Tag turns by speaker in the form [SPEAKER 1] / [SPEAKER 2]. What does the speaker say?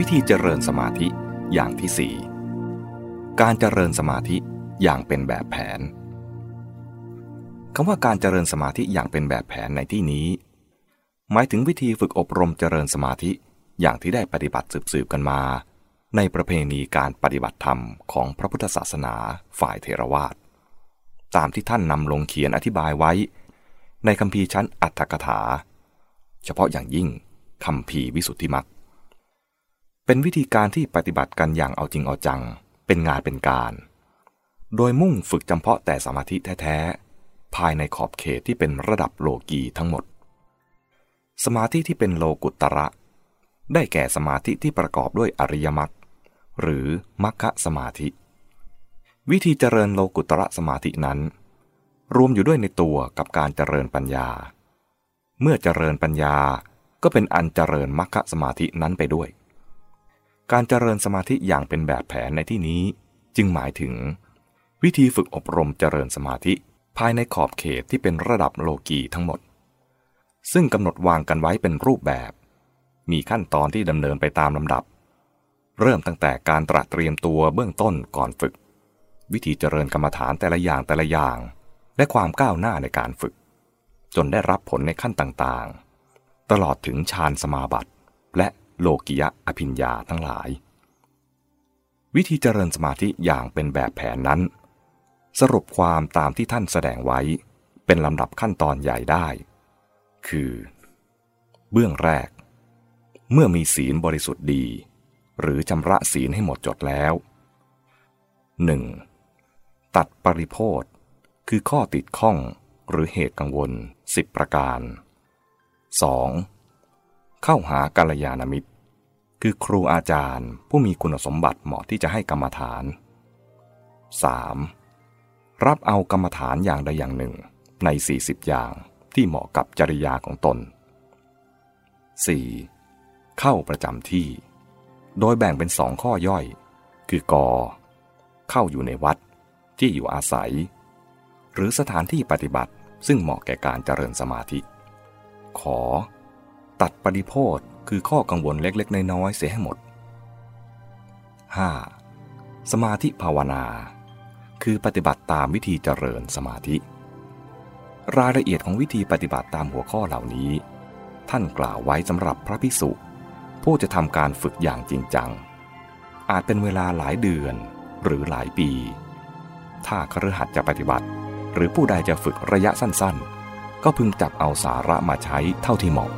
[SPEAKER 1] วิธีเจริญสมาธิอย่างที่สี่การเจริญสมาธิอย่างเป็นแบบแผนคำว่าการเจริญสมาธิอย่างเป็นแบบแผนในที่นี้ หมายถึงวิธีฝึกอบรมเจริญสมาธิอย่างที่ได้ปฏิบัติสืบๆกันมา ในประเพณีการปฏิบัติธรรมของพระพุทธศาสนาฝ่ายเทรวาสตามที่ท่านนำลงเขียนอธิบายไว้ ในคำพีชั้นอัตถกถา เฉพาะอย่างยิ่งคำพีวิสุทธิมัก เป็นวิธีการที่ปฏิบัติกันอย่างเอาจริงเอาจัง เป็นงานเป็นการ โดยมุ่งฝึกจำเพาะแต่สมาธิแท้ๆ ภายในขอบเขตที่เป็นระดับโลกีทั้งหมด สมาธิที่เป็นโลกุตระ ได้แก่สมาธิที่ประกอบด้วยอริยมรรคหรือมรรคสมาธิ วิธีเจริญโลกุตระสมาธินั้น รวมอยู่ด้วยในตัวกับการเจริญปัญญา เมื่อเจริญปัญญาก็เป็นอันเจริญมรรคสมาธินั้นไปด้วย การเจริญสมาธิอย่างเป็นแบบแผนในที่นี้ จึงหมายถึง วิธีฝึกอบรมเจริญสมาธิภายในขอบเขตที่เป็นระดับโลกีทั้งหมด ซึ่งกำหนดวางกันไว้เป็นรูปแบบ มีขั้นตอนที่ดำเนินไปตามลำดับ เริ่มตั้งแต่การตระเตรียมตัวเบื้องต้นก่อนฝึก วิธีเจริญกรรมฐานแต่ละอย่างแต่ละอย่าง และความก้าวหน้าในการฝึก จนได้รับผลในขั้นต่างๆ ตลอดถึงฌานสมาบัติและ โลกิยะอภิญญาทั้งหลาย วิธีเจริญสมาธิอย่างเป็นแบบแผนนั้น สรุปความตามที่ท่านแสดงไว้เป็นลำดับขั้นตอนใหญ่ได้ คือ เบื้องแรก เมื่อมีศีลบริสุทธิ์ดี หรือชำระศีลให้หมดจดแล้ว 1. ตัดปริโพธคือข้อติดข้องหรือเหตุกังวล 10 ประการ 2. เข้าหากาลยานมิตร คือครูอาจารย์ผู้มีคุณสมบัติเหมาะที่จะให้กรรมฐาน 3. รับเอากรรมฐานอย่างใดอย่างหนึ่งใน 40 อย่างที่เหมาะกับจริยาของตน 4. เข้าประจำที่ โดยแบ่งเป็นสองข้อย่อย คือกอเข้าอยู่ในวัดที่อยู่อาศัย หรือสถานที่ปฏิบัติซึ่งเหมาะแก่การเจริญสมาธิ ขอ ตัดปฏิโพธ คือข้อกังวลเล็กๆ น้อยๆเสียให้หมด 5. สมาธิภาวนา คือปฏิบัติตามวิธีเจริญสมาธิ รายละเอียดของวิธีปฏิบัติตามหัวข้อเหล่านี้ ท่านกล่าวไว้สำหรับพระภิกษุ ผู้จะทำการฝึกอย่างจริงจัง อาจเป็นเวลาหลายเดือนหรือหลายปี ถ้าครหัสจะปฏิบัติ หรือผู้ใดจะฝึกระยะสั้นๆ ก็พึงจับเอาสาระมาใช้เท่าที่เหมาะ